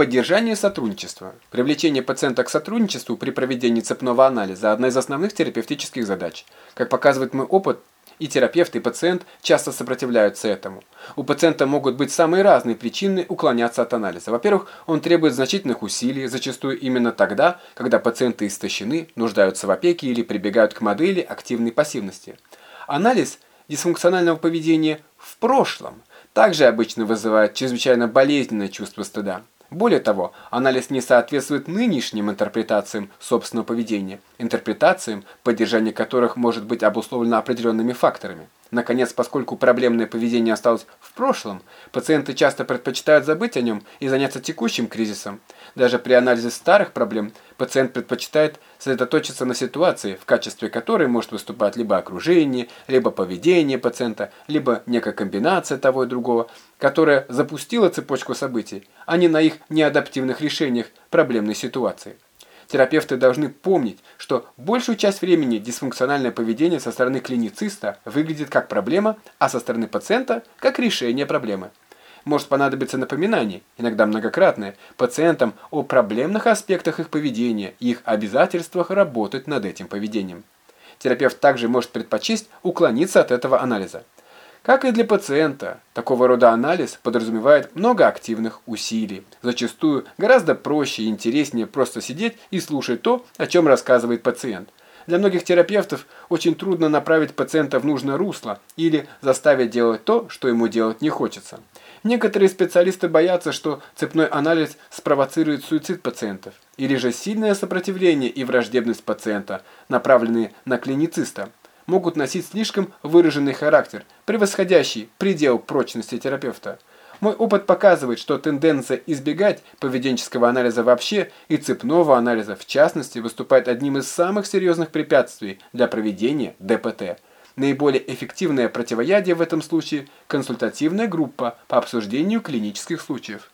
Поддержание сотрудничества. Привлечение пациента к сотрудничеству при проведении цепного анализа – одна из основных терапевтических задач. Как показывает мой опыт, и терапевт, и пациент часто сопротивляются этому. У пациента могут быть самые разные причины уклоняться от анализа. Во-первых, он требует значительных усилий, зачастую именно тогда, когда пациенты истощены, нуждаются в опеке или прибегают к модели активной пассивности. Анализ дисфункционального поведения в прошлом также обычно вызывает чрезвычайно болезненное чувство стыда. Более того, анализ не соответствует нынешним интерпретациям собственного поведения, интерпретациям, поддержание которых может быть обусловлено определенными факторами. Наконец, поскольку проблемное поведение осталось в прошлом, пациенты часто предпочитают забыть о нем и заняться текущим кризисом. Даже при анализе старых проблем пациент предпочитает сосредоточиться на ситуации, в качестве которой может выступать либо окружение, либо поведение пациента, либо некая комбинация того и другого, которая запустила цепочку событий, а не на их неадаптивных решениях проблемной ситуации. Терапевты должны помнить, что большую часть времени дисфункциональное поведение со стороны клинициста выглядит как проблема, а со стороны пациента – как решение проблемы. Может понадобиться напоминание, иногда многократное, пациентам о проблемных аспектах их поведения и их обязательствах работать над этим поведением. Терапевт также может предпочесть уклониться от этого анализа. Как и для пациента, такого рода анализ подразумевает много активных усилий. Зачастую гораздо проще и интереснее просто сидеть и слушать то, о чем рассказывает пациент. Для многих терапевтов очень трудно направить пациента в нужное русло или заставить делать то, что ему делать не хочется. Некоторые специалисты боятся, что цепной анализ спровоцирует суицид пациентов, или же сильное сопротивление и враждебность пациента, направленные на клинициста – могут носить слишком выраженный характер, превосходящий предел прочности терапевта. Мой опыт показывает, что тенденция избегать поведенческого анализа вообще и цепного анализа в частности выступает одним из самых серьезных препятствий для проведения ДПТ. Наиболее эффективное противоядие в этом случае – консультативная группа по обсуждению клинических случаев.